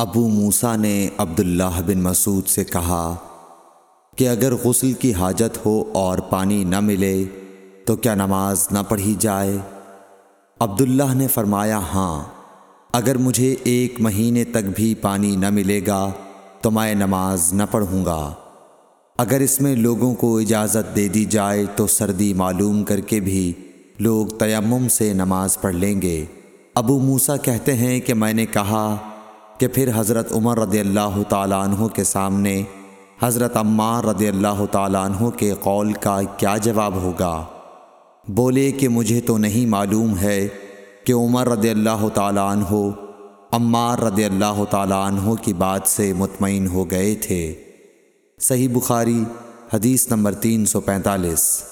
ابو موسا نے عبداللہ بن مسعود سے کہا کہ اگر غسل کی حاجت ہو اور پانی نہ ملے تو کیا نماز نہ پڑھی جائے؟ عبداللہ نے فرمایا ہاں اگر مجھے ایک مہینے تک بھی پانی نہ ملے گا تو میں نماز نہ پڑھوں گا۔ اگر اس میں لوگوں کو اجازت دے دی جائے تو سردی معلوم کر کے بھی لوگ تیمم سے نماز پڑھ لیں گے۔ ابو موسا کہتے ہیں کہ میں نے کہا کہ پھر حضرت عمر رضی اللہ تعالیٰ عنہ کے سامنے حضرت عمار رضی اللہ تعالیٰ عنہ کے قول کا کیا جواب ہوگا؟ بولے کہ مجھے تو نہیں معلوم ہے کہ عمر رضی اللہ تعالیٰ عنہ، عمار رضی اللہ تعالیٰ عنہ کی بات سے مطمئن ہو گئے تھے۔ صحیح بخاری، حدیث نمبر تین سو پینتالیس۔